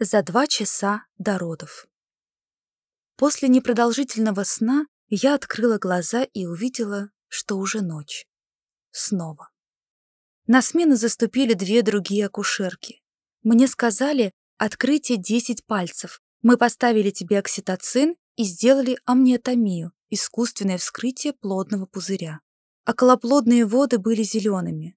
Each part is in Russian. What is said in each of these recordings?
За два часа до родов. После непродолжительного сна я открыла глаза и увидела, что уже ночь. Снова. На смену заступили две другие акушерки. Мне сказали «открытие 10 пальцев». Мы поставили тебе окситоцин и сделали амниотомию, искусственное вскрытие плодного пузыря. Околоплодные воды были зелеными.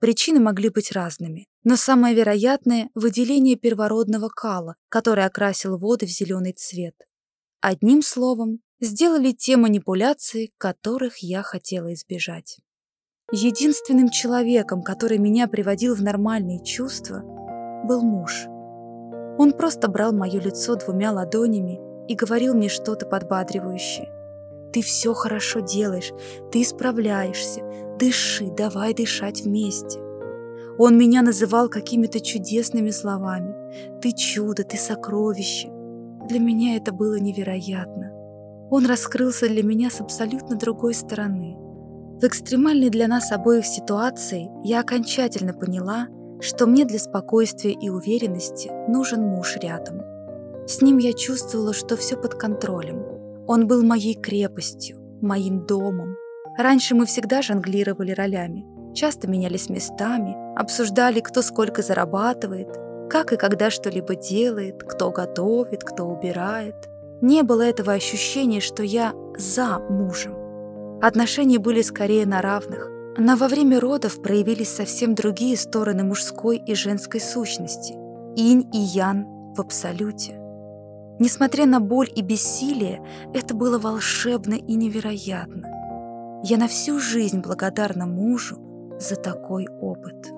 Причины могли быть разными, но самое вероятное — выделение первородного кала, который окрасил воды в зеленый цвет. Одним словом, сделали те манипуляции, которых я хотела избежать. Единственным человеком, который меня приводил в нормальные чувства, был муж. Он просто брал мое лицо двумя ладонями и говорил мне что-то подбадривающее. «Ты все хорошо делаешь, ты справляешься, дыши, давай дышать вместе». Он меня называл какими-то чудесными словами. «Ты чудо, ты сокровище». Для меня это было невероятно. Он раскрылся для меня с абсолютно другой стороны. В экстремальной для нас обоих ситуации я окончательно поняла, что мне для спокойствия и уверенности нужен муж рядом. С ним я чувствовала, что все под контролем. Он был моей крепостью, моим домом. Раньше мы всегда жонглировали ролями, часто менялись местами, обсуждали, кто сколько зарабатывает, как и когда что-либо делает, кто готовит, кто убирает. Не было этого ощущения, что я за мужем. Отношения были скорее на равных, но во время родов проявились совсем другие стороны мужской и женской сущности. Инь и ян в абсолюте. Несмотря на боль и бессилие, это было волшебно и невероятно. Я на всю жизнь благодарна мужу за такой опыт.